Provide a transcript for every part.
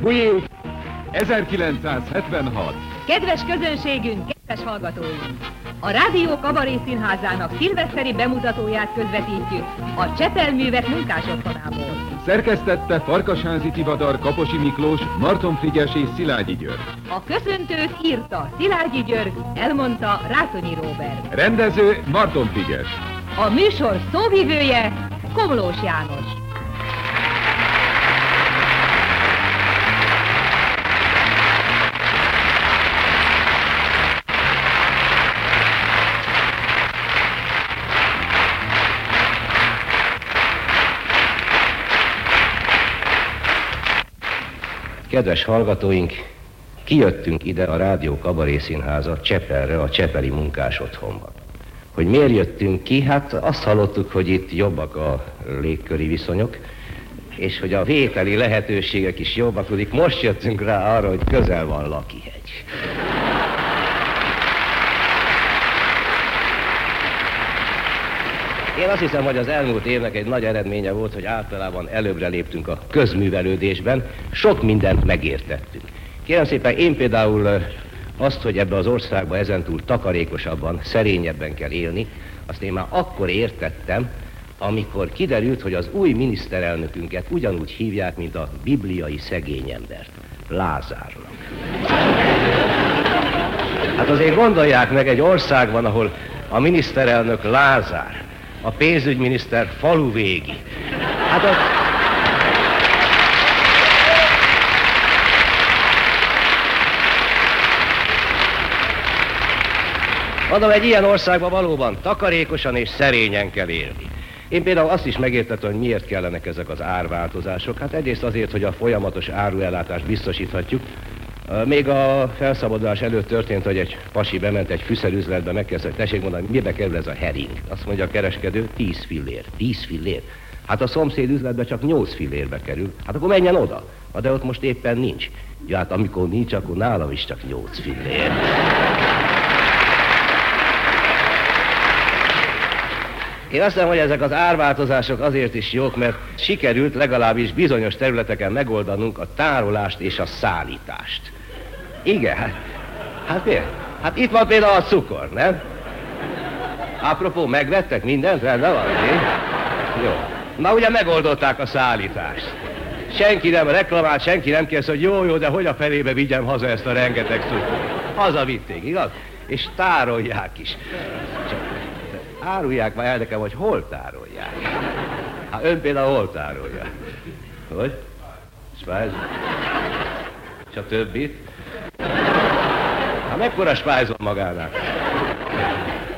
Bujék, 1976. Kedves közönségünk, kedves hallgatóink! A Rádió Kabaré Színházának szilveszteri bemutatóját közvetítjük a Csepelművek munkásotthonából. Szerkesztette Farkasházi Tivadar, Kaposi Miklós, Marton Frigyes és Szilágyi György. A köszöntőt írta Szilágyi György, elmondta Rátonyi Róbert. Rendező Marton Frigyes. A műsor szóvivője Komlós János. Kedves hallgatóink, kijöttünk ide a Rádió Kabaré Színháza Csepelre, a Csepeli munkás otthonba. Hogy miért jöttünk ki? Hát azt hallottuk, hogy itt jobbak a légköri viszonyok, és hogy a vételi lehetőségek is jobbak, tudik. Most jöttünk rá arra, hogy közel van Lakihegy. Én azt hiszem, hogy az elmúlt évnek egy nagy eredménye volt, hogy általában előbbre léptünk a közművelődésben, sok mindent megértettünk. Kérem szépen, én például azt, hogy ebbe az országba ezentúl takarékosabban, szerényebben kell élni, azt én már akkor értettem, amikor kiderült, hogy az új miniszterelnökünket ugyanúgy hívják, mint a bibliai szegény embert, Lázárnak. Hát azért gondolják meg, egy országban, ahol a miniszterelnök Lázár, a pénzügyminiszter faluvégi. Hát az... Mondom, egy ilyen országban valóban takarékosan és szerényen kell élni. Én például azt is megértettem, hogy miért kellenek ezek az árváltozások. Hát egyrészt azért, hogy a folyamatos áruellátást biztosíthatjuk. Még a felszabadulás előtt történt, hogy egy pasi bement egy fűszerüzletbe, megkezdte, hogy tessék mondani, mibe kerül ez a hering? Azt mondja a kereskedő, 10 fillér. 10 fillér? Hát a szomszéd üzletbe csak 8 fillérbe kerül. Hát akkor menjen oda. De ott most éppen nincs. Ja, hát amikor nincs, akkor nálam is csak 8 fillér. Én azt mondom, hogy ezek az árváltozások azért is jók, mert sikerült legalábbis bizonyos területeken megoldanunk a tárolást és a szállítást. Igen, hát, hát miért? Hát itt van például a cukor, nem? Apropó, megvettek mindent? Rendben van, mi? Jó. Na ugye megoldották a szállítást. Senki nem reklamált, senki nem kérdezte, hogy jó, jó, de hogy a felébe vigyem haza ezt a rengeteg cukrot. Hazavitték, igaz? És tárolják is. Csak árulják már el nekem, hogy hol tárolják. Hát ön például hol tárolja? Hogy? Spájz? És a többit? Hát mekkora van magának?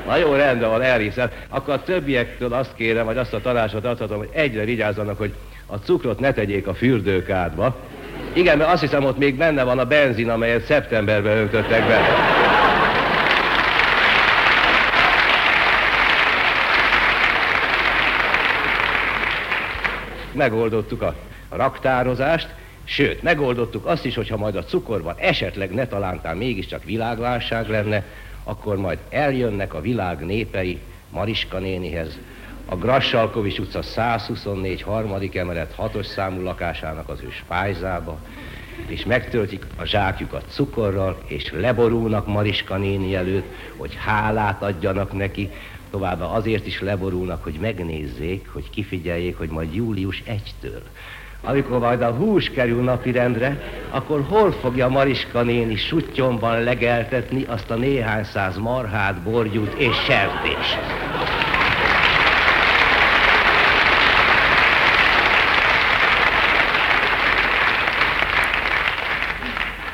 Na jó, rendben van, elhiszem. Akkor a többiektől azt kérem, vagy azt a tanácsot adhatom, hogy egyre vigyázzanak, hogy a cukrot ne tegyék a fürdőkádba. Igen, mert azt hiszem, ott még benne van a benzin, amelyet szeptemberben öntöttek be. Megoldottuk a, raktározást, sőt, megoldottuk azt is, hogyha majd a cukorban esetleg ne talántán mégiscsak világválság lenne, akkor majd eljönnek a világ népei Mariska nénihez, a Grassalkovics utca 124 harmadik emelet hatos számú lakásának az ő spájzába, és megtöltik a zsákjukat cukorral, és leborulnak Mariska néni előtt, hogy hálát adjanak neki, Továbbá azért is leborulnak, hogy megnézzék, hogy kifigyeljék, hogy majd július 1-től. Amikor majd a hús kerül napirendre, akkor hol fogja Mariska néni sutyomban legeltetni azt a néhány száz marhát, borgyút és sertést?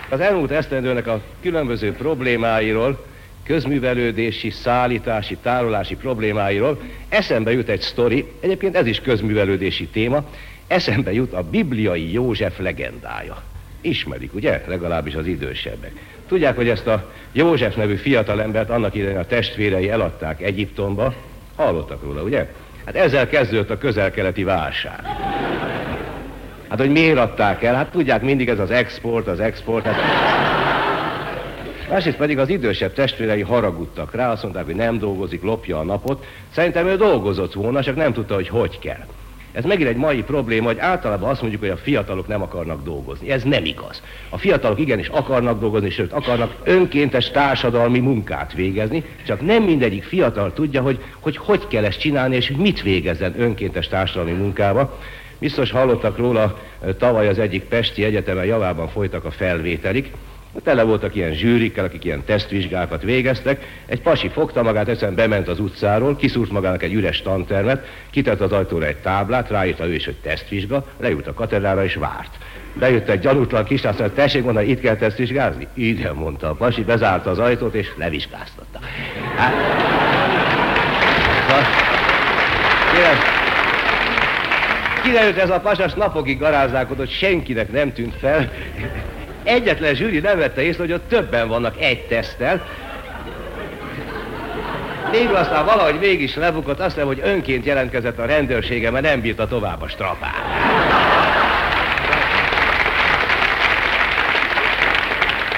Az elmúlt esztendőnek a különböző problémáiról közművelődési, szállítási, tárolási problémáiról, eszembe jut egy sztori, egyébként ez is közművelődési téma, eszembe jut a bibliai József legendája. Ismerik, ugye? Legalábbis az idősebbek. Tudják, hogy ezt a József nevű fiatalembert annak idején a testvérei eladták Egyiptomba. Hallottak róla, ugye? Hát ezzel kezdődött a közel-keleti válság. Hát, hogy miért adták el? Hát tudják, mindig ez az export, az export. Hát Másrészt pedig az idősebb testvérei haragudtak rá, azt mondták, hogy nem dolgozik, lopja a napot. Szerintem ő dolgozott volna, csak nem tudta, hogy hogy kell. Ez megint egy mai probléma, hogy általában azt mondjuk, hogy a fiatalok nem akarnak dolgozni. Ez nem igaz. A fiatalok igenis akarnak dolgozni, sőt akarnak önkéntes társadalmi munkát végezni, csak nem mindegyik fiatal tudja, hogy hogy, hogy kell ezt csinálni, és hogy mit végezzen önkéntes társadalmi munkába. Biztos hallottak róla, tavaly az egyik Pesti Egyetemen javában folytak a felvételik, Tele voltak ilyen zsűrikkel, akik ilyen tesztvizsgákat végeztek. Egy pasi fogta magát, egyszerűen bement az utcáról, kiszúrt magának egy üres tantermet, kitett az ajtóra egy táblát, ráírta ő is, hogy tesztvizsga, leült a katedrára és várt. Bejött egy gyanútlan kislány, azt mondta, tessék mondani, itt kell tesztvizsgázni? Igen, mondta a pasi, bezárta az ajtót és levizsgáztatta. Hát, kiderült ez a pasas napokig garázálkodott, senkinek nem tűnt fel, Egyetlen zsűri nem vette észre, hogy ott többen vannak egy tesztel. Végül aztán valahogy mégis lebukott, azt mondja, hogy önként jelentkezett a rendőrsége, mert nem bírta tovább a strapát.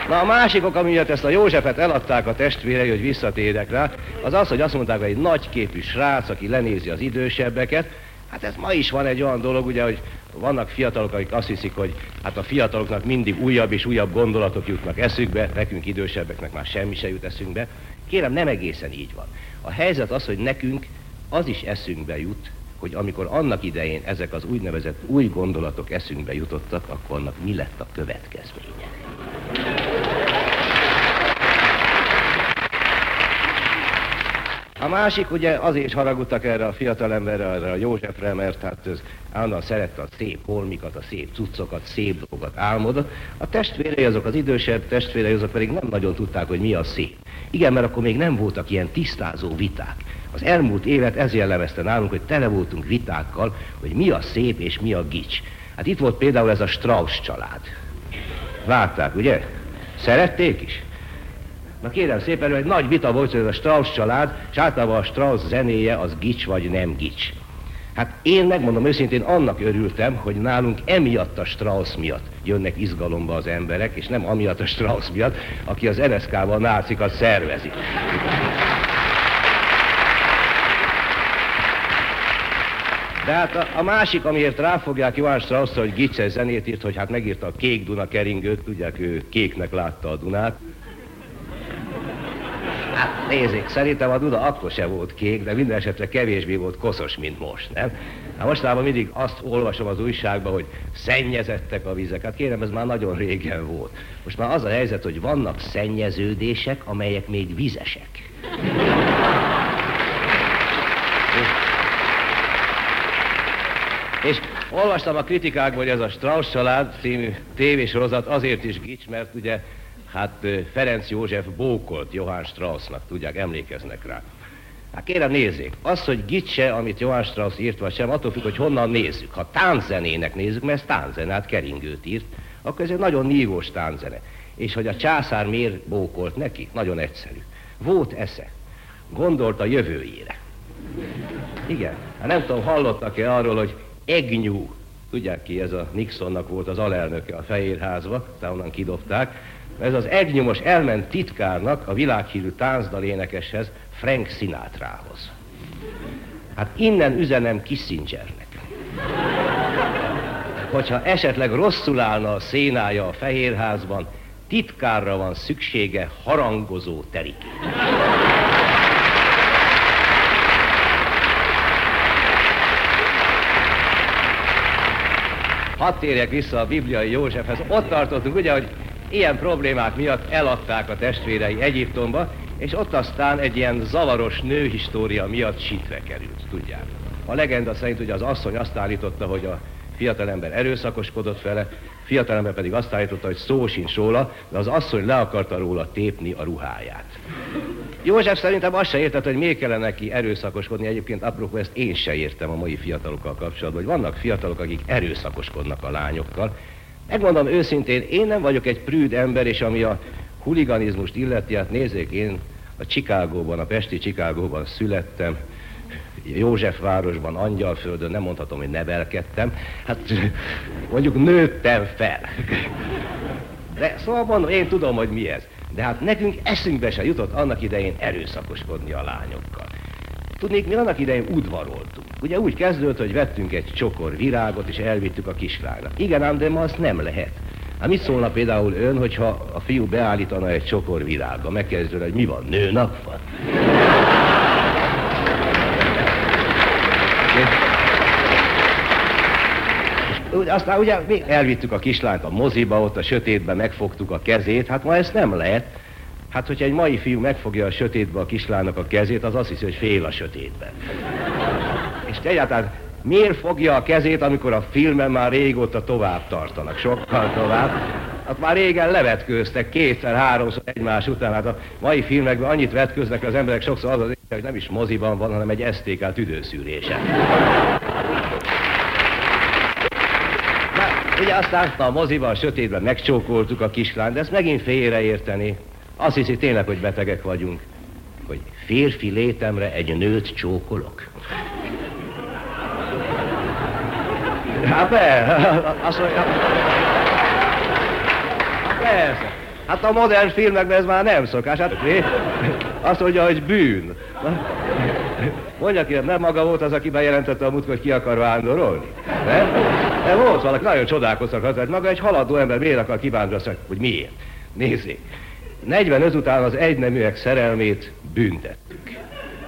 Na a másik ok, miatt ezt a Józsefet eladták a testvérei, hogy visszatérek rá, az az, hogy azt mondták, hogy egy nagyképű srác, aki lenézi az idősebbeket, Hát ez ma is van egy olyan dolog, ugye, hogy vannak fiatalok, akik azt hiszik, hogy hát a fiataloknak mindig újabb és újabb gondolatok jutnak eszükbe, nekünk idősebbeknek már semmi se jut eszünkbe. Kérem, nem egészen így van. A helyzet az, hogy nekünk az is eszünkbe jut, hogy amikor annak idején ezek az úgynevezett új gondolatok eszünkbe jutottak, akkor annak mi lett a következménye. A másik ugye azért haragudtak erre a fiatalemberre, erre a Józsefre, mert hát ez állandóan szerette a szép holmikat, a szép cuccokat, szép dolgokat álmodott. A testvérei azok, az idősebb testvérei azok pedig nem nagyon tudták, hogy mi a szép. Igen, mert akkor még nem voltak ilyen tisztázó viták. Az elmúlt évet ez jellemezte nálunk, hogy tele voltunk vitákkal, hogy mi a szép és mi a gics. Hát itt volt például ez a Strauss család. Várták, ugye? Szerették is? Na kérem szépen, egy nagy vita volt, hogy ez a Strauss család, és általában a Strauss zenéje az gics vagy nem gics. Hát én megmondom őszintén, annak örültem, hogy nálunk emiatt a Strauss miatt jönnek izgalomba az emberek, és nem amiatt a Strauss miatt, aki az NSZK-ban nácikat szervezi. De hát a, a másik, amiért ráfogják Johann strauss hogy Gicse zenét írt, hogy hát megírta a Kék Duna keringőt, tudják, ő kéknek látta a Dunát, Hát nézzék, szerintem a Duda akkor se volt kék, de minden esetre kevésbé volt koszos, mint most, nem? Hát mostában mindig azt olvasom az újságban, hogy szennyezettek a vizek. Hát kérem, ez már nagyon régen volt. Most már az a helyzet, hogy vannak szennyeződések, amelyek még vizesek. És olvastam a kritikákban, hogy ez a Strauss család című tévésorozat azért is gics, mert ugye Hát Ferenc József bókolt Johann Straussnak, tudják, emlékeznek rá. Hát kérem nézzék, az, hogy Gitse, amit Johann Strauss írt, vagy sem, attól függ, hogy honnan nézzük. Ha tánczenének nézzük, mert ez tánczenát hát keringőt írt, akkor ez egy nagyon nívós tánzene. És hogy a császár miért bókolt neki? Nagyon egyszerű. Volt esze. Gondolt a jövőjére. Igen. Hát nem tudom, hallottak-e arról, hogy Egnyú, tudják ki, ez a Nixonnak volt az alelnöke a Fehérházba, tehát onnan kidobták, ez az egnyomos elment titkárnak, a világhírű táncdal énekeshez, Frank Sinatrához. Hát innen üzenem Kissingernek. Hogyha esetleg rosszul állna a szénája a Fehérházban, titkárra van szüksége harangozó terikét. Hadd térjek vissza a bibliai Józsefhez. Ott tartottunk, ugye, hogy Ilyen problémák miatt eladták a testvérei Egyiptomba, és ott aztán egy ilyen zavaros nőhistória miatt sitve került, tudják. A legenda szerint ugye az asszony azt állította, hogy a fiatalember erőszakoskodott vele, fiatalember pedig azt állította, hogy szó sincs róla, de az asszony le akarta róla tépni a ruháját. József szerintem azt se értett, hogy miért kellene neki erőszakoskodni. Egyébként apropó ezt én se értem a mai fiatalokkal kapcsolatban, hogy vannak fiatalok, akik erőszakoskodnak a lányokkal, Megmondom őszintén, én nem vagyok egy prűd ember, és ami a huliganizmust illeti, hát nézzék, én a Csikágóban, a Pesti Csikágóban születtem, Józsefvárosban, Angyalföldön, nem mondhatom, hogy nevelkedtem, hát mondjuk nőttem fel. De szóval én tudom, hogy mi ez. De hát nekünk eszünkbe se jutott annak idején erőszakoskodni a lányokkal. Tudnék, mi annak idején udvaroltunk. Ugye úgy kezdődött, hogy vettünk egy csokor virágot, és elvittük a kislánynak. Igen ám, de ma azt nem lehet. Hát mit szólna például ön, hogyha a fiú beállítana egy csokor virágba? Megkezdődő, hogy mi van, nőnap van? aztán ugye mi elvittük a kislányt a moziba, ott a sötétben megfogtuk a kezét, hát ma ezt nem lehet. Hát, hogyha egy mai fiú megfogja a sötétbe a kislánynak a kezét, az azt hiszi, hogy fél a sötétben. És egyáltalán miért fogja a kezét, amikor a filmen már régóta tovább tartanak, sokkal tovább? Hát már régen levetkőztek kétszer, háromszor egymás után. Hát a mai filmekben annyit vetköznek az emberek sokszor az az hogy nem is moziban van, hanem egy STK tüdőszűrése. Ugye aztán a moziban, a sötétben megcsókoltuk a kislányt, de ezt megint félreérteni. Azt hiszi tényleg, hogy betegek vagyunk. Hogy férfi létemre egy nőt csókolok. Hát persze. Hát persze. Hát a modern filmekben ez már nem szokás. Hát mi? Azt mondja, hogy bűn. Mondja ki, nem maga volt az, aki bejelentette a múltkor, hogy ki akar vándorolni? Nem? De volt valaki, nagyon csodálkoztak az, hogy maga egy haladó ember miért akar kivándorolni, hogy miért? Nézzék, 45 után az egyneműek szerelmét büntettük.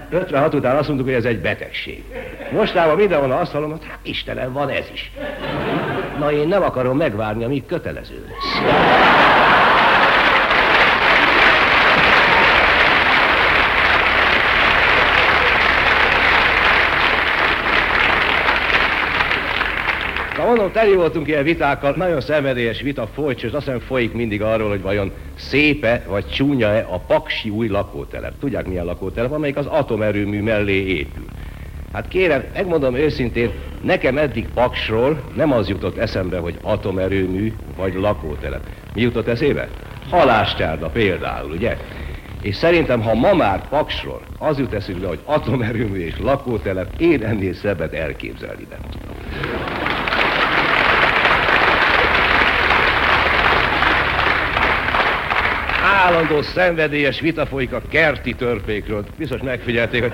56 után azt mondtuk, hogy ez egy betegség. Mostában mindenhol azt hallom, hogy hát Istenem, van ez is. Na én nem akarom megvárni, amíg kötelező lesz. Na mondom, teli voltunk ilyen vitákkal, nagyon szenvedélyes vita folyt, és azt hiszem folyik mindig arról, hogy vajon szépe vagy csúnya-e a paksi új lakótelep. Tudják milyen lakótelep, amelyik az atomerőmű mellé épül. Hát kérem, megmondom őszintén, nekem eddig Paksról nem az jutott eszembe, hogy atomerőmű vagy lakótelep. Mi jutott eszébe? Halástárda például, ugye? És szerintem, ha ma már Paksról az jut eszünkbe, hogy atomerőmű és lakótelep, én ennél szebbet elképzelni nem tudom. állandó szenvedélyes vita folyik a kerti törpékről. Biztos megfigyelték, hogy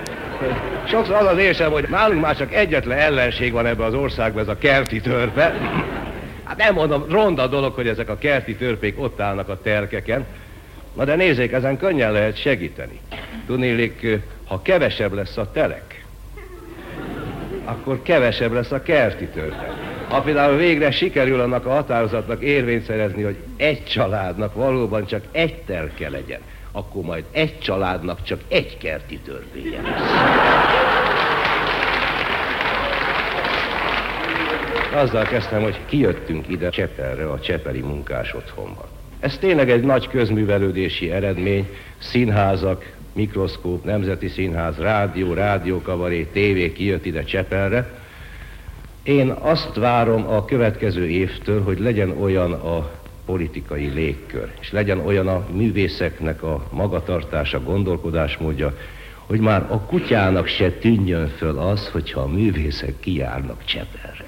sokszor az az érzem, hogy nálunk már csak egyetlen ellenség van ebbe az országban, ez a kerti törpe. Hát nem mondom, ronda dolog, hogy ezek a kerti törpék ott állnak a terkeken. Na de nézzék, ezen könnyen lehet segíteni. Tudnélik, ha kevesebb lesz a telek, akkor kevesebb lesz a kerti törpe. Ha például végre sikerül annak a határozatnak érvényt szerezni, hogy egy családnak valóban csak egy telke legyen, akkor majd egy családnak csak egy kerti törvénye lesz. Azzal kezdtem, hogy kijöttünk ide Csepelre, a Csepeli munkás otthonba. Ez tényleg egy nagy közművelődési eredmény, színházak, mikroszkóp, nemzeti színház, rádió, rádiókavaré, tévé kijött ide Csepelre, én azt várom a következő évtől, hogy legyen olyan a politikai légkör, és legyen olyan a művészeknek a magatartása, gondolkodásmódja, hogy már a kutyának se tűnjön föl az, hogyha a művészek kijárnak Csepelre.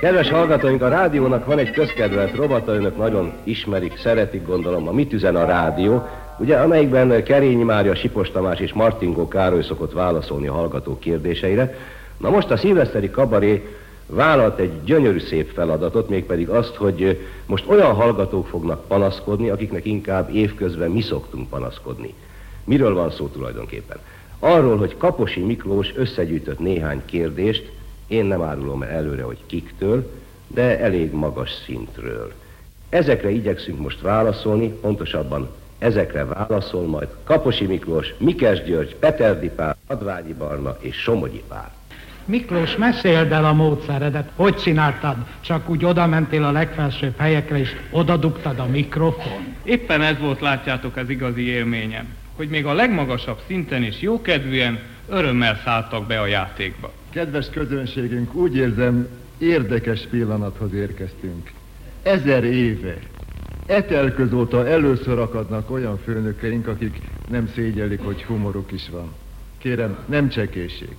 Kedves hallgatóink, a rádiónak van egy közkedvelt robata, önök nagyon ismerik, szeretik gondolom, a Mit üzen a rádió, ugye, amelyikben Kerényi Mária, Sipos Tamás és Martingó Károly szokott válaszolni a hallgató kérdéseire. Na most a szilveszteri kabaré vállalt egy gyönyörű szép feladatot, mégpedig azt, hogy most olyan hallgatók fognak panaszkodni, akiknek inkább évközben mi szoktunk panaszkodni. Miről van szó tulajdonképpen? Arról, hogy Kaposi Miklós összegyűjtött néhány kérdést, én nem árulom el előre, hogy kiktől, de elég magas szintről. Ezekre igyekszünk most válaszolni, pontosabban ezekre válaszol majd Kaposi Miklós, Mikes György, Peterdi Pál, Adványi Barna és Somogyi Pál. Miklós, meséld el a módszeredet. Hogy csináltad? Csak úgy oda mentél a legfelsőbb helyekre, és oda dugtad a mikrofon? Éppen ez volt, látjátok, az igazi élményem. Hogy még a legmagasabb szinten is jókedvűen, örömmel szálltak be a játékba. Kedves közönségünk, úgy érzem, érdekes pillanathoz érkeztünk. Ezer éve, etelköz óta először akadnak olyan főnökeink, akik nem szégyellik, hogy humoruk is van. Kérem, nem csekészség.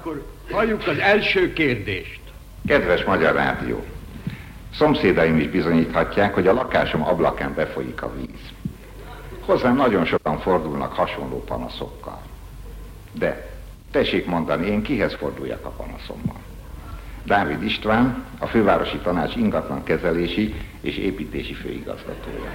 Akkor halljuk az első kérdést. Kedves Magyar Rádió! Szomszédaim is bizonyíthatják, hogy a lakásom ablakán befolyik a víz. Hozzám nagyon sokan fordulnak hasonló panaszokkal. De tessék mondani, én kihez forduljak a panaszommal? Dávid István, a Fővárosi Tanács ingatlan kezelési és építési főigazgatója.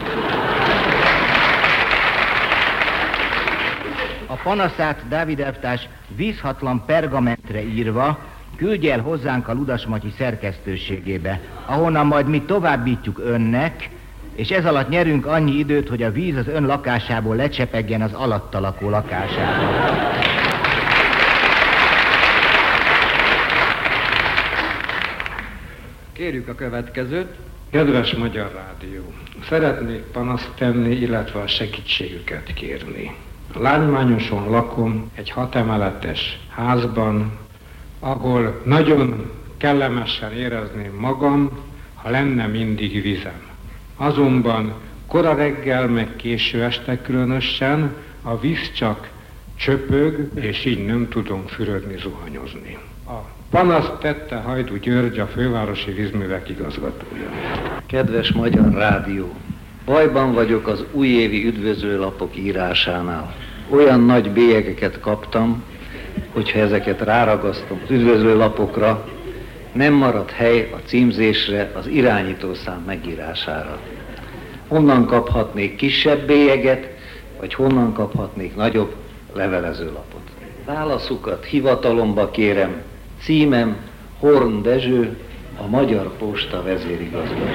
A panaszát Dávid elvtárs vízhatlan pergamentre írva küldje el hozzánk a Ludasmatyi szerkesztőségébe, ahonnan majd mi továbbítjuk önnek, és ez alatt nyerünk annyi időt, hogy a víz az ön lakásából lecsepegjen az alatta lakó lakásába. Kérjük a következőt. Kedves Magyar Rádió, szeretnék panaszt tenni, illetve a segítségüket kérni. Lánymányoson lakom egy hatemeletes házban, ahol nagyon kellemesen érezném magam, ha lenne mindig vizem. Azonban kora reggel, meg késő este különösen a víz csak csöpög, és így nem tudom fürödni, zuhanyozni. A panaszt tette Hajdu György, a fővárosi vízművek igazgatója. Kedves Magyar Rádió! Bajban vagyok az újévi üdvözlőlapok írásánál. Olyan nagy bélyegeket kaptam, hogyha ezeket ráragasztom az üdvözlőlapokra, nem marad hely a címzésre, az irányítószám megírására. Honnan kaphatnék kisebb bélyeget, vagy honnan kaphatnék nagyobb levelezőlapot? Válaszukat hivatalomba kérem, címem Horn Dezső, a Magyar Posta vezérigazgató.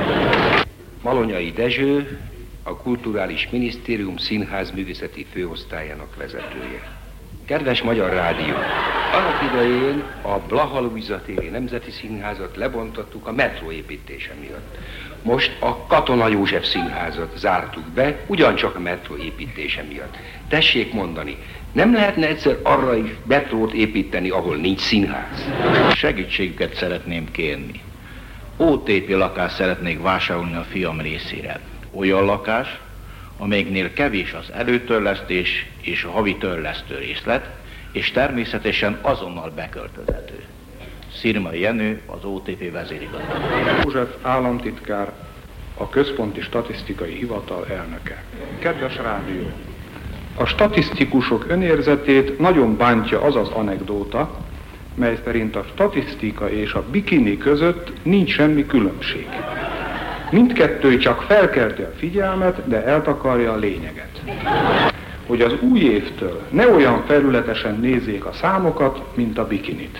Malonyai Dezső, a Kulturális Minisztérium Színház művészeti főosztályának vezetője. Kedves Magyar Rádió! Annak idején a Blaha Luisa téri Nemzeti Színházat lebontottuk a metró építése miatt. Most a Katona József Színházat zártuk be, ugyancsak a metró építése miatt. Tessék mondani, nem lehetne egyszer arra is metrót építeni, ahol nincs színház? Segítségüket szeretném kérni. OTP lakást szeretnék vásárolni a fiam részére. Olyan lakás, amelyiknél kevés az előtörlesztés és a havi törlesztő részlet, és természetesen azonnal beköltözhető. Szirma Jenő, az OTP vezérigazgató. József államtitkár, a Központi Statisztikai Hivatal elnöke. Kedves rádió! A statisztikusok önérzetét nagyon bántja az az anekdóta, mely szerint a statisztika és a bikini között nincs semmi különbség. Mindkettő csak felkelti a figyelmet, de eltakarja a lényeget. Hogy az új évtől ne olyan felületesen nézzék a számokat, mint a bikinit.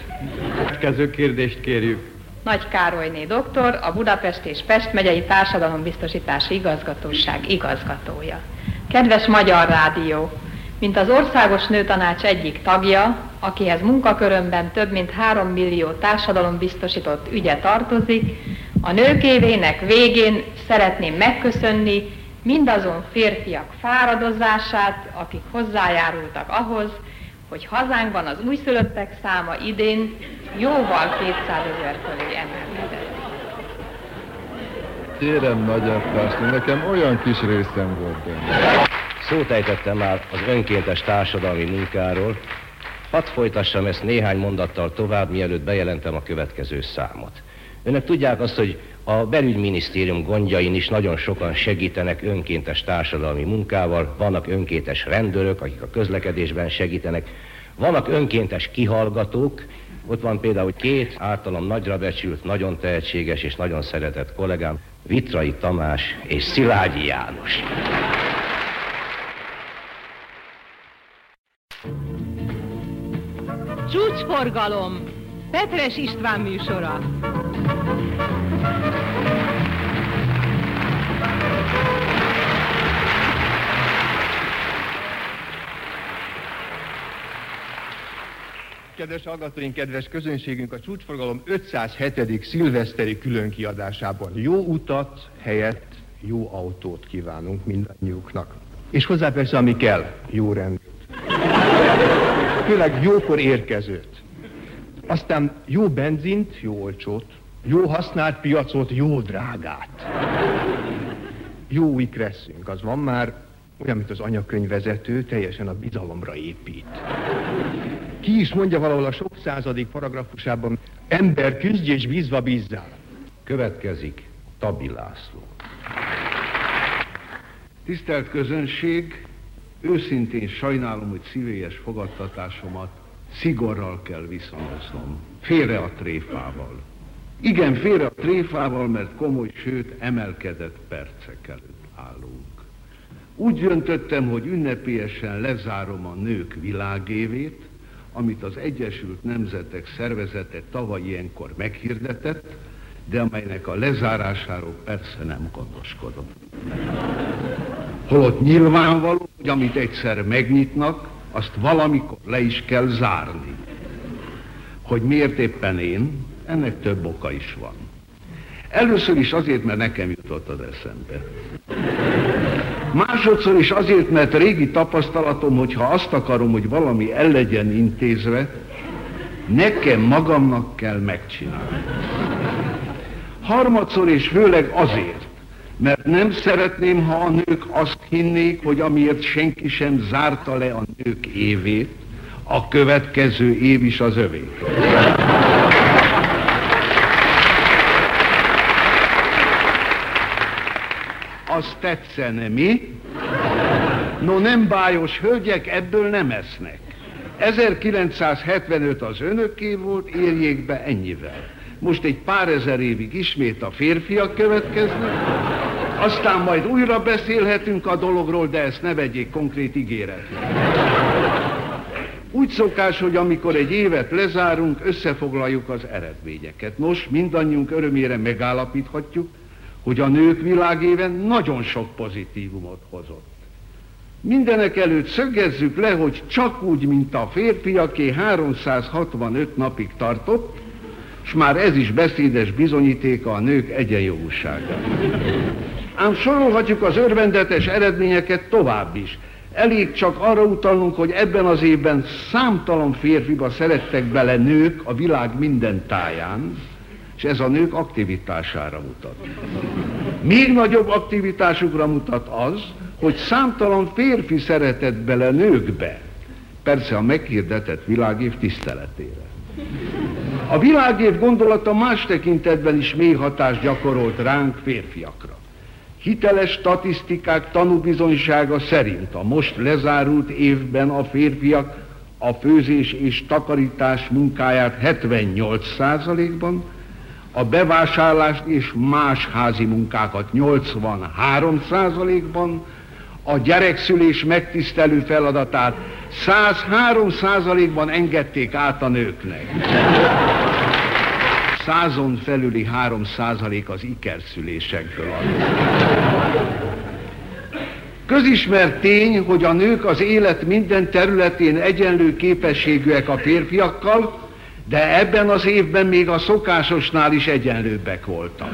Következő kérdést kérjük. Nagy Károlyné doktor, a Budapest és Pest megyei társadalombiztosítási igazgatóság igazgatója. Kedves Magyar Rádió! Mint az Országos Nőtanács egyik tagja, akihez munkakörömben több mint 3 millió társadalombiztosított ügye tartozik, a nők évének végén szeretném megköszönni mindazon férfiak fáradozását, akik hozzájárultak ahhoz, hogy hazánkban az újszülöttek száma idén jóval 200 ezer fölé emelkedett. Kérem, Magyar Társnő, nekem olyan kis részem volt benne. Szót ejtettem már az önkéntes társadalmi munkáról. Hadd folytassam ezt néhány mondattal tovább, mielőtt bejelentem a következő számot. Önök tudják azt, hogy a belügyminisztérium gondjain is nagyon sokan segítenek önkéntes társadalmi munkával, vannak önkéntes rendőrök, akik a közlekedésben segítenek, vannak önkéntes kihallgatók, ott van például két általam nagyra becsült, nagyon tehetséges és nagyon szeretett kollégám, Vitrai Tamás és Szilágyi János. Csúcsforgalom! Petres István műsora. Kedves hallgatóink, kedves közönségünk, a csúcsforgalom 507. szilveszteri különkiadásában jó utat helyett jó autót kívánunk mindannyiuknak. És hozzá persze, ami kell, jó rendőt. Főleg jókor érkezőt. Aztán jó benzint, jó olcsót, jó használt piacot, jó drágát. Jó új kresszünk, az van már, olyan, mint az anyakönyvvezető, teljesen a bizalomra épít. Ki is mondja valahol a sok századik paragrafusában, ember küzdj és bízva bízzál. Következik Tabi László. Tisztelt közönség, őszintén sajnálom, hogy szívélyes fogadtatásomat szigorral kell viszonyoznom. Félre a tréfával. Igen, félre a tréfával, mert komoly, sőt emelkedett percek előtt állunk. Úgy döntöttem, hogy ünnepélyesen lezárom a nők világévét, amit az Egyesült Nemzetek Szervezete tavaly ilyenkor meghirdetett, de amelynek a lezárásáról persze nem gondoskodom. Holott nyilvánvaló, hogy amit egyszer megnyitnak, azt valamikor le is kell zárni. Hogy miért éppen én, ennek több oka is van. Először is azért, mert nekem jutott az eszembe. Másodszor is azért, mert régi tapasztalatom, hogy ha azt akarom, hogy valami el legyen intézve, nekem magamnak kell megcsinálni. Harmadszor és főleg azért, mert nem szeretném, ha a nők azt hinnék, hogy amiért senki sem zárta le a nők évét, a következő év is az övé. Az tetszene, mi? No nem bájos hölgyek, ebből nem esznek. 1975 az önöké volt, érjék be ennyivel. Most egy pár ezer évig ismét a férfiak következnek, aztán majd újra beszélhetünk a dologról, de ezt ne vegyék konkrét ígéretnek. Úgy szokás, hogy amikor egy évet lezárunk, összefoglaljuk az eredményeket. Nos, mindannyiunk örömére megállapíthatjuk, hogy a nők világéven nagyon sok pozitívumot hozott. Mindenek előtt szögezzük le, hogy csak úgy, mint a férfiaké 365 napig tartott, és már ez is beszédes bizonyítéka a nők egyenjogúságának. Ám sorolhatjuk az örvendetes eredményeket tovább is. Elég csak arra utalnunk, hogy ebben az évben számtalan férfiba szerettek bele nők a világ minden táján, és ez a nők aktivitására mutat. Még nagyobb aktivitásukra mutat az, hogy számtalan férfi szeretett bele nőkbe, persze a meghirdetett világév tiszteletére. A világév gondolata más tekintetben is mély hatást gyakorolt ránk férfiakra. Hiteles statisztikák tanúbizonysága szerint a most lezárult évben a férfiak a főzés és takarítás munkáját 78%-ban, a bevásárlást és más házi munkákat 83%-ban, a gyerekszülés megtisztelő feladatát 103%-ban engedték át a nőknek. Százon felüli 3% az ikerszülésekből Közismert tény, hogy a nők az élet minden területén egyenlő képességűek a férfiakkal, de ebben az évben még a szokásosnál is egyenlőbbek voltak.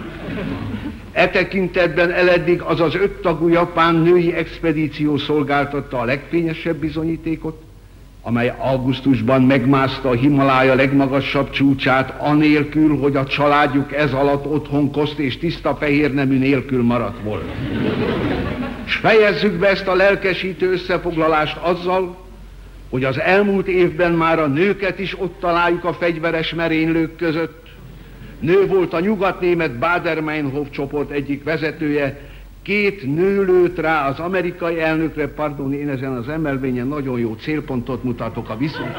E tekintetben eleddig az az öttagú japán női expedíció szolgáltatta a legfényesebb bizonyítékot, amely augusztusban megmászta a Himalája legmagasabb csúcsát, anélkül, hogy a családjuk ez alatt otthonkozt és tiszta fehér nemű nélkül maradt volna. S fejezzük be ezt a lelkesítő összefoglalást azzal, hogy az elmúlt évben már a nőket is ott találjuk a fegyveres merénylők között. Nő volt a nyugatnémet Bader-Meinhof csoport egyik vezetője, két nő lőtt rá az amerikai elnökre, pardon, én ezen az emelvényen nagyon jó célpontot mutatok a viszont.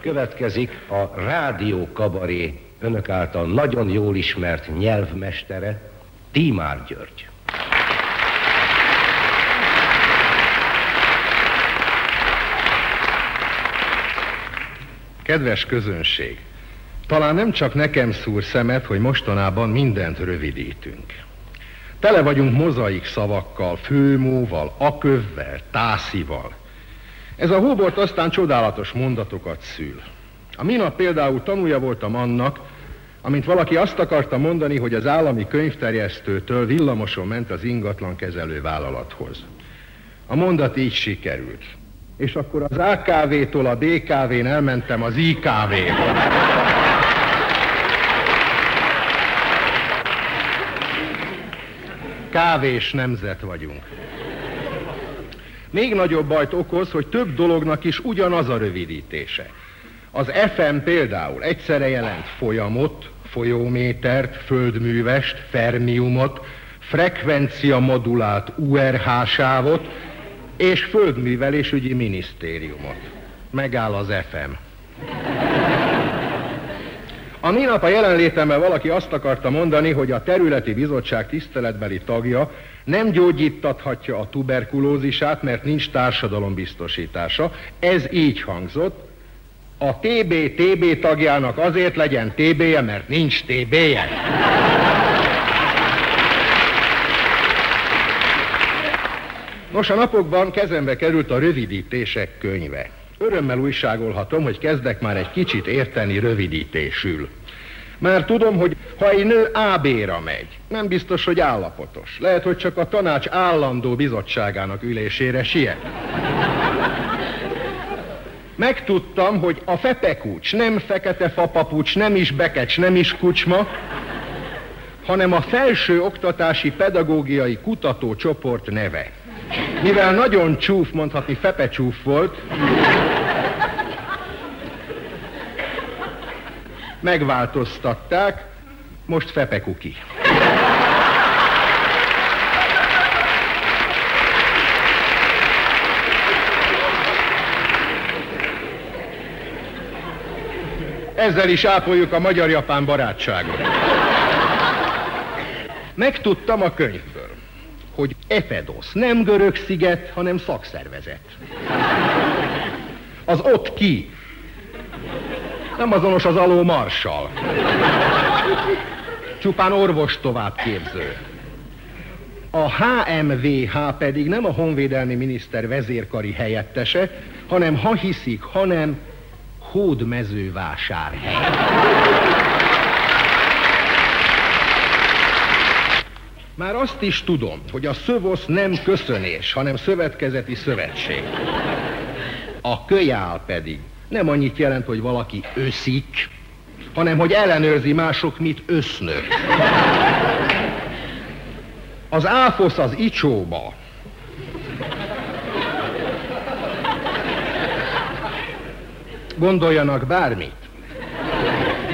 Következik a rádió kabaré önök által nagyon jól ismert nyelvmestere, Tímár György. Kedves közönség, talán nem csak nekem szúr szemet, hogy mostanában mindent rövidítünk. Tele vagyunk mozaik szavakkal, főmóval, akövvel, tászival. Ez a hóbort aztán csodálatos mondatokat szül. A minap például tanulja voltam annak, amint valaki azt akarta mondani, hogy az állami könyvterjesztőtől villamoson ment az ingatlan kezelő vállalathoz. A mondat így sikerült és akkor az AKV-tól a BKV-n elmentem az IKV-ba. Kávés nemzet vagyunk. Még nagyobb bajt okoz, hogy több dolognak is ugyanaz a rövidítése. Az FM például egyszerre jelent folyamot, folyómétert, földművest, fermiumot, frekvencia modulált URH sávot és földművelésügyi minisztériumot. Megáll az FM. A minap a jelenlétemmel valaki azt akarta mondani, hogy a területi bizottság tiszteletbeli tagja nem gyógyítathatja a tuberkulózisát, mert nincs társadalombiztosítása. Ez így hangzott. A TB TB tagjának azért legyen TB-je, mert nincs TB-je. Nos, a napokban kezembe került a rövidítések könyve. Örömmel újságolhatom, hogy kezdek már egy kicsit érteni rövidítésül. Már tudom, hogy ha egy nő AB-ra megy, nem biztos, hogy állapotos. Lehet, hogy csak a tanács állandó bizottságának ülésére siet. Megtudtam, hogy a fepekucs nem fekete fapapucs, nem is bekecs, nem is kucsma, hanem a felső oktatási pedagógiai kutatócsoport neve. Mivel nagyon csúf, mondhatni fepecsúf volt, megváltoztatták, most fepekuki. Ezzel is ápoljuk a magyar-japán barátságot. Megtudtam a könyvből, hogy Efedosz nem görög sziget, hanem szakszervezet. Az ott ki. Nem azonos az aló marsal. Csupán orvos továbbképző. A HMVH pedig nem a honvédelmi miniszter vezérkari helyettese, hanem ha hiszik, hanem hódmezővásárhely. Már azt is tudom, hogy a szövosz nem köszönés, hanem szövetkezeti szövetség. A kölyál pedig nem annyit jelent, hogy valaki összik, hanem hogy ellenőrzi mások, mit össznök. Az áfosz az icsóba. Gondoljanak bármit.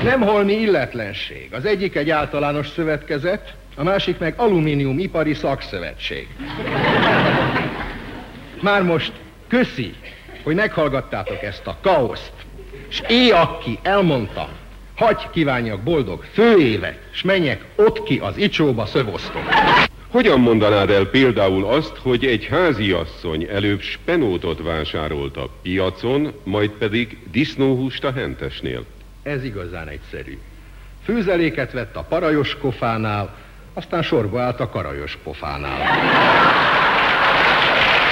Nem holmi illetlenség. Az egyik egy általános szövetkezet, a másik meg alumínium ipari szakszövetség. Már most köszi, hogy meghallgattátok ezt a kaoszt, és én, aki elmondtam, hagy kívánjak boldog főévet, és menjek ott ki az icsóba szövosztom. Hogyan mondanád el például azt, hogy egy háziasszony előbb spenótot vásárolt a piacon, majd pedig disznóhúst a hentesnél? Ez igazán egyszerű. Főzeléket vett a parajos kofánál, aztán sorba állt a karajos pofánál.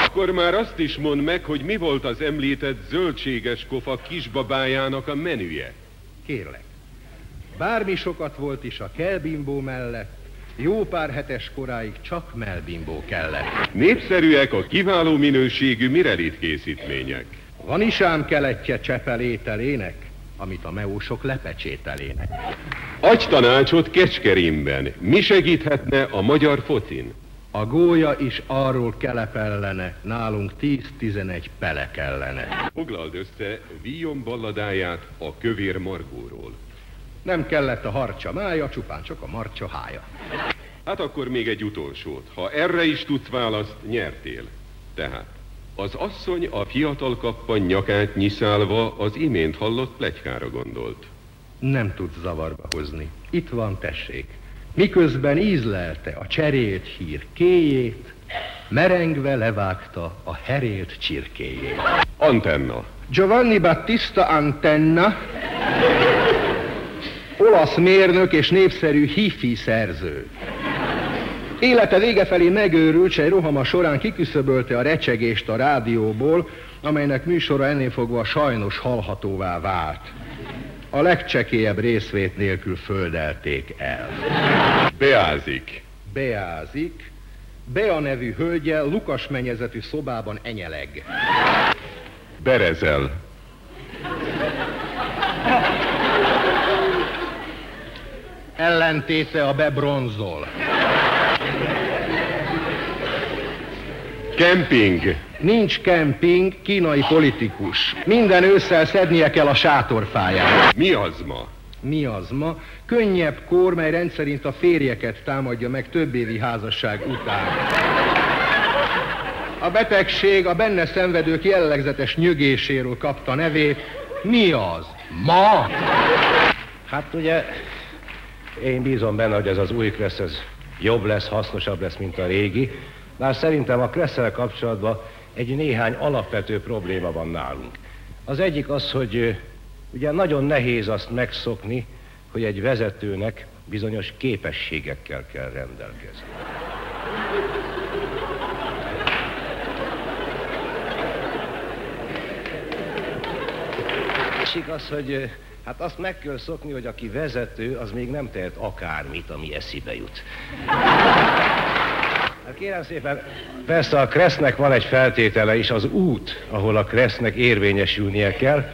Akkor már azt is mondd meg, hogy mi volt az említett zöldséges kofa kisbabájának a menüje. Kérlek, bármi sokat volt is a kelbimbó mellett, jó pár hetes koráig csak melbimbó kellett. Népszerűek a kiváló minőségű mirelit készítmények. Van is ám keletje csepelételének, amit a meósok lepecsételének. Adj tanácsot Kecskerimben. Mi segíthetne a magyar focin? A gólya is arról kelepellene, nálunk 10-11 pele kellene. Foglald össze Víjon balladáját a kövér margóról. Nem kellett a harcsa mája, csupán csak a marcsa hája. Hát akkor még egy utolsót. Ha erre is tudsz választ, nyertél. Tehát, az asszony a fiatal kappan nyakát nyiszálva az imént hallott plegykára gondolt. Nem tudsz zavarba hozni. Itt van, tessék. Miközben ízlelte a cserélt hír kéjét, merengve levágta a herélt csirkéjét. Antenna. Giovanni Battista Antenna, olasz mérnök és népszerű hifi szerző. Élete vége felé megőrült, s egy rohama során kiküszöbölte a recsegést a rádióból, amelynek műsora ennél fogva sajnos hallhatóvá vált. A legcsekélyebb részvét nélkül földelték el. Beázik. Beázik. Bea nevű hölgye Lukas menyezetű szobában enyeleg. Berezel. Ellentéte a bebronzol. Kemping. Nincs kemping, kínai politikus. Minden ősszel szednie kell a sátorfáját. Mi az ma? Mi az ma? Könnyebb kor, mely rendszerint a férjeket támadja meg több évi házasság után. A betegség a benne szenvedők jellegzetes nyögéséről kapta nevét. Mi az? Ma? Hát ugye, én bízom benne, hogy ez az új Kressz ez jobb lesz, hasznosabb lesz, mint a régi. Bár szerintem a Kresszel kapcsolatban egy néhány alapvető probléma van nálunk. Az egyik az, hogy ugye nagyon nehéz azt megszokni, hogy egy vezetőnek bizonyos képességekkel kell rendelkezni. másik az, hogy hát azt meg kell szokni, hogy aki vezető, az még nem tehet akármit, ami eszébe jut. Hát kérem szépen, persze a Kresznek van egy feltétele is, az út, ahol a Kresznek érvényesülnie kell,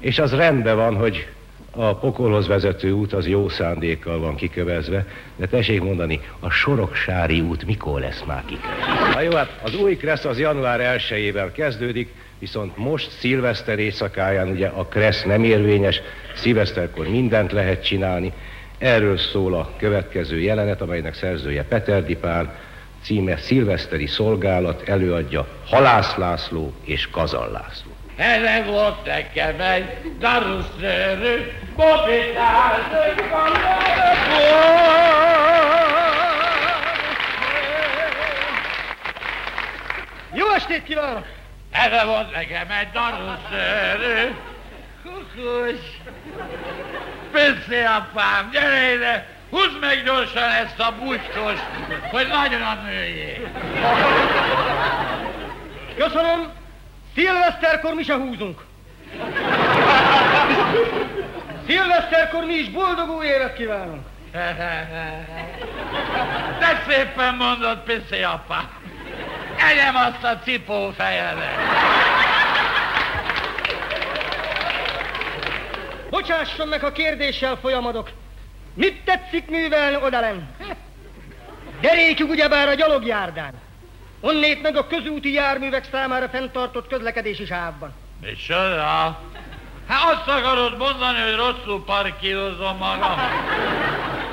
és az rendben van, hogy a pokolhoz vezető út az jó szándékkal van kikövezve, de tessék mondani, a Soroksári út mikor lesz már kikövezve? Na jó, hát az új Kressz az január 1-ével kezdődik, viszont most szilveszter éjszakáján ugye a Kressz nem érvényes, szilveszterkor mindent lehet csinálni. Erről szól a következő jelenet, amelynek szerzője Peter Dipál, címe Szilveszteri Szolgálat, előadja Halász László és Kazal László. Erre volt nekem egy daruszörő, bobitálni Jó estét kívánok! Erre volt nekem egy daruszörő, kukus, Pici apám, gyere ide, húzd meg gyorsan ezt a bugykos, hogy nagyon a nőjé. Köszönöm, Szilveszterkor mi se húzunk. Szilveszterkor mi is boldog új évet kívánunk. Te szépen mondod, Piszi apa. Egyem azt a cipó fejedet. Bocsásson meg, a kérdéssel folyamodok. Mit tetszik művelni odalen? Derékjük ugyebár a gyalogjárdán. Onnét meg a közúti járművek számára fenntartott közlekedési sávban. Micsoda? Hát azt akarod mondani, hogy rosszul parkírozom magam.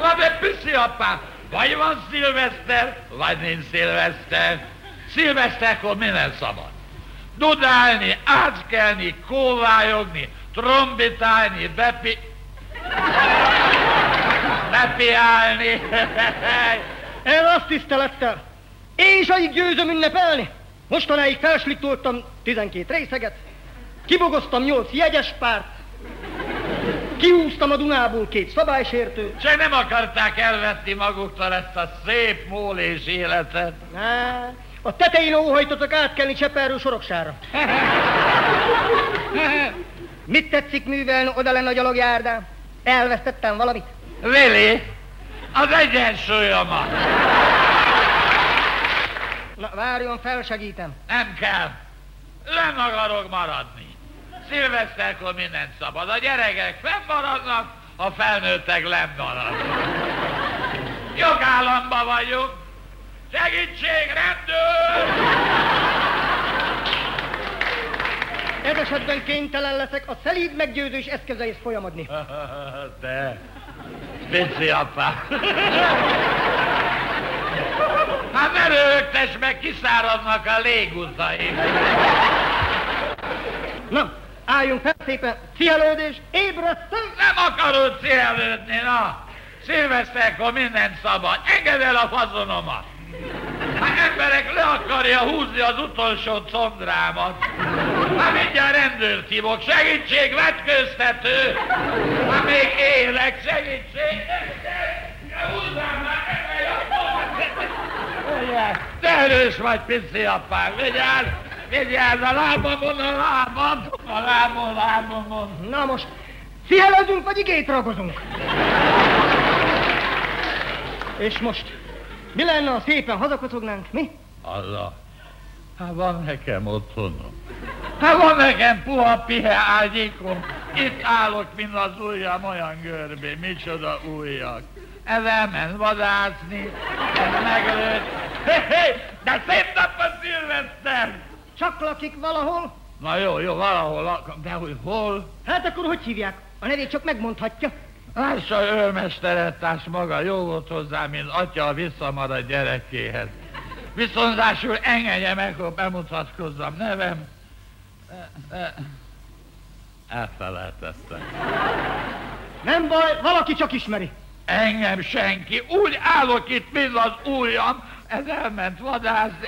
Na de piszi apám, vagy van szilveszter, vagy nincs szilveszter. Szilveszterkor minden szabad. Dudálni, átskelni, kóvályogni, trombitálni, bepi... bepiálni. El azt tisztelettel, én is alig győzöm ünnepelni. Mostanáig felsliktoltam 12 részeget, kibogoztam 8 jegyes párt, kihúztam a Dunából két szabálysértő. Csak nem akarták elvetni maguktól ezt a szép mólés életet. Ná, a tetején óhajtottak átkelni Cseperről Soroksára. Mit tetszik művelni oda lenne a gyalogjárdán? Elvesztettem valamit? Vili, az egyensúlyomat. Na, várjon, felsegítem. Nem kell. Nem akarok maradni. Szilveszterkor mindent szabad. A gyerekek fennmaradnak, a felnőttek lemaradnak. Jogállamba vagyunk. Segítség, rendőr! Ez esetben kénytelen leszek a szelíd meggyőzős eszközeihez folyamodni. Te, pici apá. Hát ne rögtes meg, kiszáradnak a légutaim. Na, álljunk fel szépen, cihelődés, ébresztő! Nem akarod cihelődni, na! Szilveszterkor minden szabad, engedd el a fazonomat! Hát emberek le akarja húzni az utolsó condrámat. Hát mindjárt rendőrt hívok, segítség, vetköztető! Hát még élek, segítség! Húzzám már, te erős vagy, pici apám, vigyázz! Vigyázz, a lábamon, a lábam! A lábam, lábamon! Na most, cihelődünk, vagy igét ragozunk? És most, mi lenne, ha szépen hazakocognánk, mi? Haza. Hát van nekem otthonom. Hát van nekem puha pihe ágyékom. Itt állok, mint az ujjam olyan görbé. Micsoda ujjak. Ez elment vadászni, ez meglőtt. Hé, hé, de szép nap a szilveszter! csak lakik valahol. Na jó, jó, valahol lakom, de hogy hol? Hát akkor hogy hívják? A nevét csak megmondhatja. Lássa, őrmesterettás maga jó volt hozzá, mint atya visszamarad gyerekéhez. Viszonzásul engedje meg, hogy bemutatkozzam nevem. E, e, Elfelejtettem. Nem baj, valaki csak ismeri. Engem senki. Úgy állok itt, mint az ujjam. Ez elment vadászni.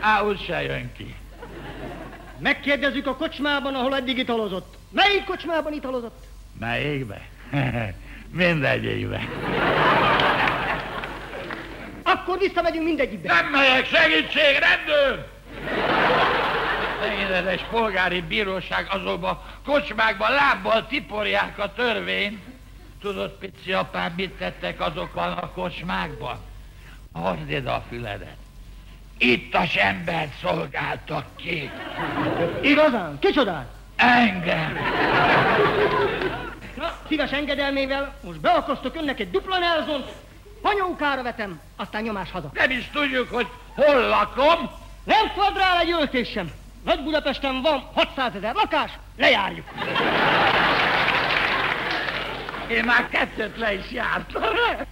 Á, úgy se jön ki. Megkérdezzük a kocsmában, ahol eddig italozott. Melyik kocsmában italozott? Melyikbe? Mindegyikbe. Akkor visszamegyünk mindegyikbe. Nem megyek, segítség, rendőr! Szegényedes polgári bíróság azokban kocsmákban lábbal tiporják a törvényt. Tudod, pici apám, mit tettek azokban a kocsmákban? Hozd ide a füledet. Ittas embert szolgáltak ki. Igazán? Kicsodán? Engem. Na, szíves engedelmével most beakasztok önnek egy dupla nelzont, hanyókára vetem, aztán nyomás haza. Nem is tudjuk, hogy hol lakom. Nem fad rá egy öltés sem. Nagy Budapesten van 600 ezer lakás, lejárjuk. Én már kettőt le is jártam.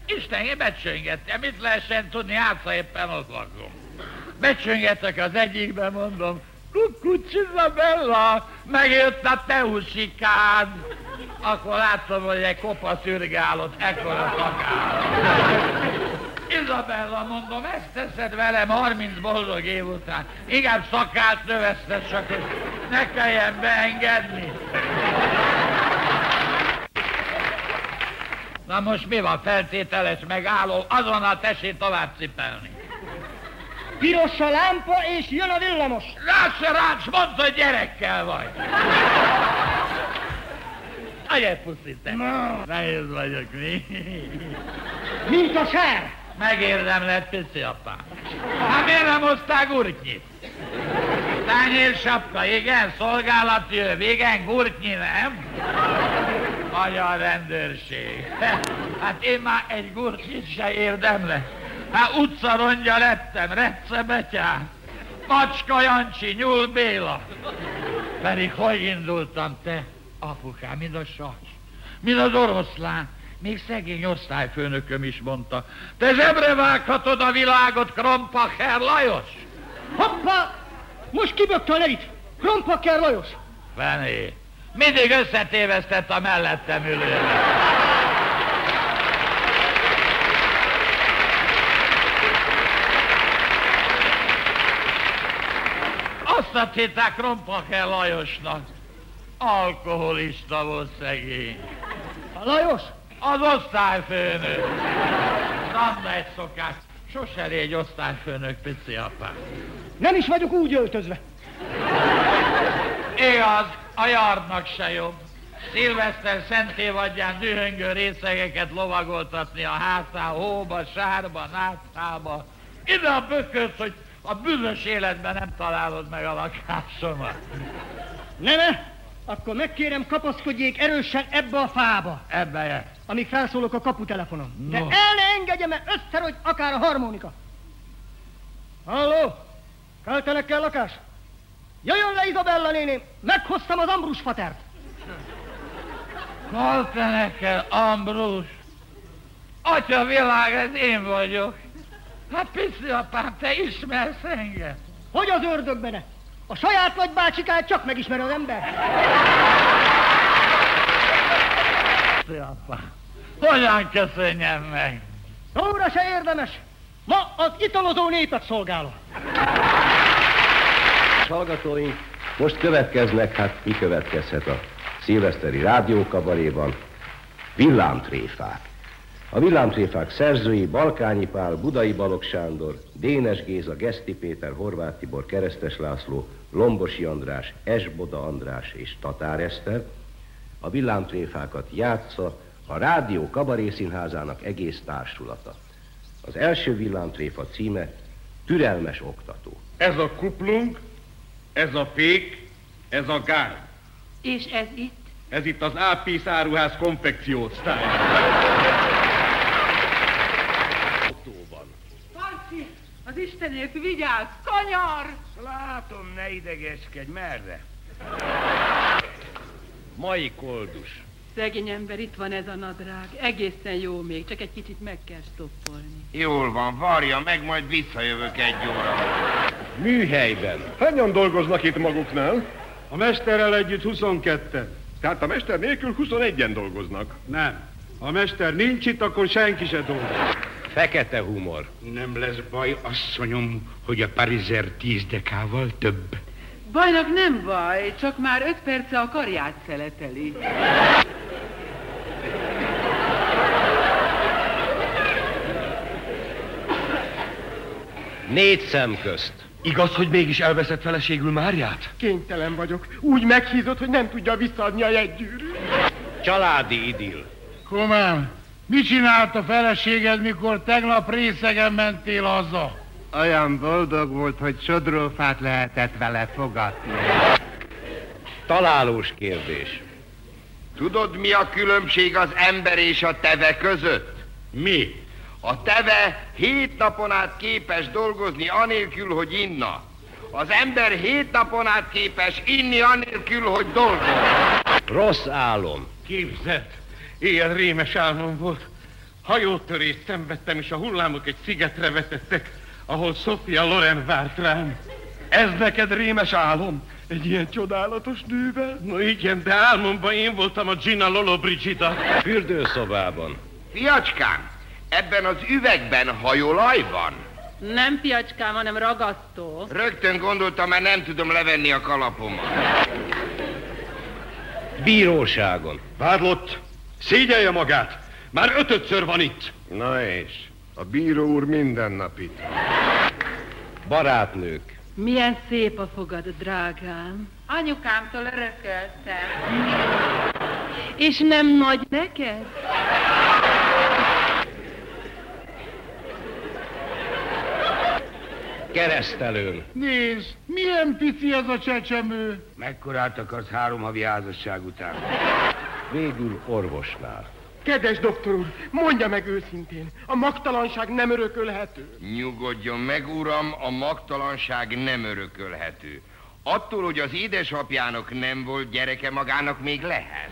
Isten, én becsöngettem, mit lehessen tudni, hát ha éppen ott lakom. Becsöngetek az egyikbe, mondom, Kukucs Isabella, megjött a teusikád. Akkor láttam, hogy egy kopasz ürgálott, ekkora szakállat. Izabella, mondom, ezt teszed velem 30 boldog év után. Inkább szakált növeszted, csak hogy ne kelljen beengedni. Na most mi van, feltételes megálló, azonnal tessék tovább cipelni. Piros a lámpa, és jön a villamos. Rács, rács, mondd, hogy gyerekkel vagy. Puszit, te. Nehéz vagyok, mi? Mint a sár. Megérdem lett, pici apám. Hát miért nem hoztál gurknyit? Tányér sapka, igen, szolgálati jöv, igen, gurknyi nem? Magyar rendőrség. Hát én már egy gurknyit se érdemlek. Hát utcarongya lettem, Recce Betyán, Macska Jancsi, Nyúl Béla. Pedig hogy indultam, te, apukám, mind a sas, mind az oroszlán, még szegény osztályfőnököm is mondta, te zsebre vághatod a világot, Krompacher Lajos? Hoppá! Most kibökte a nevit. Krompaker Lajos. Fené, mindig összetévesztett a mellettem ülőre. Azt hitták Krompacher Lajosnak. Alkoholista volt szegény. A Lajos? Az osztályfőnök. Randa egy szokás. Sose légy osztályfőnök, pici apám. Nem is vagyok úgy öltözve. Igaz, a jardnak se jobb. Szilveszter szentévadján dühöngő részegeket lovagoltatni a hátán, hóba, sárba, náthába. Ide a bököt, hogy a bűnös életben nem találod meg a lakásomat. Nem-e? Akkor megkérem, kapaszkodjék erősen ebbe a fába. Ebbe. Amíg felszólok a kaputelefonon. De No. el ne engedje, mert összerogy akár a harmonika. Halló? Keltenek kell lakás? Jöjjön le, Izabella néném! Meghoztam az Ambrus fatert. Kaltenekkel, Ambrus. Atya világ, ez én vagyok. Hát pici apám, te ismersz engem? Hogy az ördögbene? A saját nagybácsikát csak megismer az ember. Apám, hogyan köszönjem meg? Szóra se érdemes. Ma az italozó népet szolgálom. Hallgatóink, most következnek, hát mi következhet a szilveszteri rádiókabaréban, villámtréfák. A villámtréfák szerzői Balkányi Pál, Budai Balog Sándor, Dénes Géza, Geszti Péter, Horváth Tibor, Keresztes László, Lombosi András, Esboda András és Tatár Eszter. A villámtréfákat játsza a Rádió Kabaré Színházának egész társulata. Az első villámtréfa címe Türelmes Oktató. Ez a kuplung, ez a fék, ez a gár. És ez itt? Ez itt az AP áruház konfekcióosztály. Panci! Az Istenért vigyázz, kanyar! Látom, ne idegeskedj, merre? Mai koldus. Szegény ember, itt van ez a nadrág. Egészen jó még, csak egy kicsit meg kell stoppolni. Jól van, varja meg, majd visszajövök egy óra. Műhelyben. Hányan dolgoznak itt maguknál? A mesterrel együtt 22-en. Tehát a mester nélkül 21-en dolgoznak. Nem. Ha a mester nincs itt, akkor senki se dolgozik. Fekete humor. Nem lesz baj, asszonyom, hogy a parizer tíz dekával több. Bajnak nem baj, csak már öt perce a karját szeleteli. Négy szem közt. Igaz, hogy mégis elveszett feleségül Máriát? Kénytelen vagyok. Úgy meghízott, hogy nem tudja visszaadni a jegygyűrűt. Családi idill. Komám, mit csinált a feleséged, mikor tegnap részegen mentél haza? Olyan boldog volt, hogy sodrófát lehetett vele fogadni. Találós kérdés. Tudod, mi a különbség az ember és a teve között? Mi? A teve hét napon át képes dolgozni anélkül, hogy inna. Az ember hét napon át képes inni anélkül, hogy dolgozni. Rossz álom. Képzeld, éjjel rémes álmom volt. Hajótörést szenvedtem, és a hullámok egy szigetre vetettek, ahol Sofia Loren várt rám. Ez neked rémes álom? Egy ilyen csodálatos nővel? No igen, de álmomban én voltam a Gina Lolo Brigida. Fürdőszobában. Fiacskám, ebben az üvegben hajolaj van? Nem piacskám, hanem ragasztó. Rögtön gondoltam, mert nem tudom levenni a kalapomat. Bíróságon. Vádlott, szégyelje magát. Már ötödször van itt. Na és, a bíró úr minden nap itt. Barátnők. Milyen szép a fogad, drágám. Anyukámtól örököltem. És nem nagy neked? Keresztelőn. Nézd, milyen pici az a csecsemő. Mekkorát akarsz három havi házasság után? Végül orvosnál. Kedves doktor úr, mondja meg őszintén, a magtalanság nem örökölhető. Nyugodjon meg, uram, a magtalanság nem örökölhető. Attól, hogy az édesapjának nem volt gyereke, magának még lehet.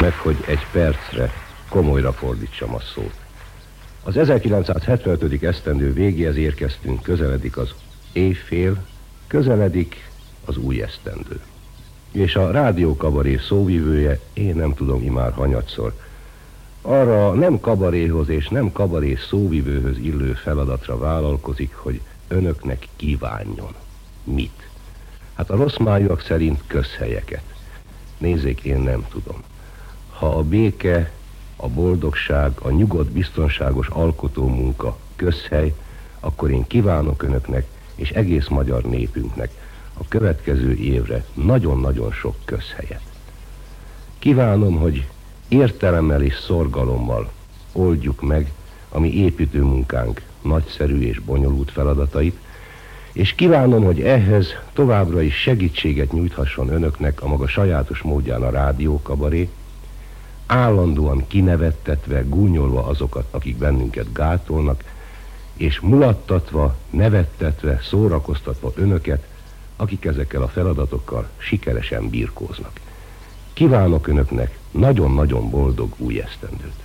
Meg, hogy egy percre komolyra fordítsam a szót. Az 1975. esztendő végéhez érkeztünk, közeledik az évfél, közeledik az új esztendő. És a rádiókabaré szóvivője, én nem tudom imár hanyatszor, arra nem kabaréhoz és nem kabaré szóvivőhöz illő feladatra vállalkozik, hogy önöknek kívánjon. Mit? Hát a rossz májúak szerint közhelyeket. Nézzék, én nem tudom. Ha a béke, a boldogság, a nyugodt, biztonságos alkotó munka közhely, akkor én kívánok önöknek és egész magyar népünknek a következő évre nagyon-nagyon sok közhelyet. Kívánom, hogy értelemmel és szorgalommal oldjuk meg a mi építőmunkánk nagyszerű és bonyolult feladatait, és kívánom, hogy ehhez továbbra is segítséget nyújthasson önöknek a maga sajátos módján a rádiókabaré, állandóan kinevettetve, gúnyolva azokat, akik bennünket gátolnak, és mulattatva, nevettetve, szórakoztatva önöket, akik ezekkel a feladatokkal sikeresen birkóznak. Kívánok önöknek nagyon-nagyon boldog új esztendőt!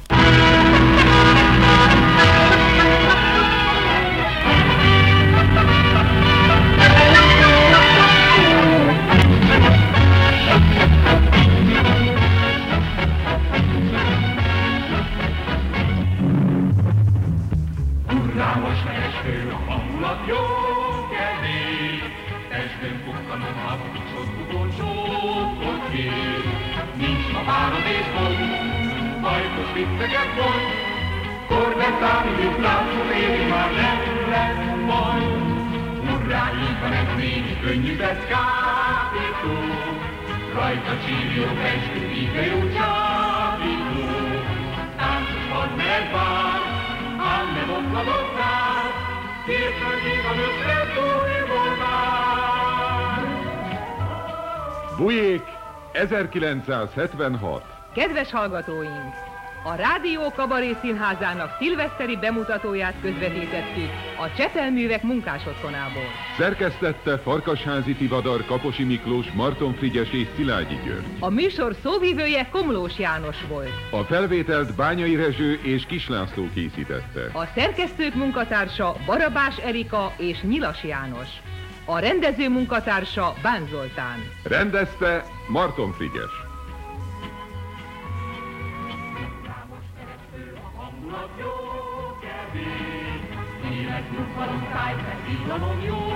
Vicceket mond, kornettálni jutlátszó éri már nem lesz baj. Urrá, így van ez némi könnyű deszkábító, rajta csírjó festő, íze jó csábító. Táncos hadmer vár, ám nem okladott rá, Képződik a összetújból már. Bujék 1976. Kedves hallgatóink! A Rádió Kabaré Színházának szilveszteri bemutatóját közvetítettük a Csetelművek munkásotthonából. Szerkesztette Farkasházi Tivadar, Kaposi Miklós, Marton Frigyes és Szilágyi György. A műsor szóvívője Komlós János volt. A felvételt Bányai Rezső és Kislászló készítette. A szerkesztők munkatársa Barabás Erika és Nyilas János. A rendező munkatársa Bán Zoltán. Rendezte Marton Frigyes. la non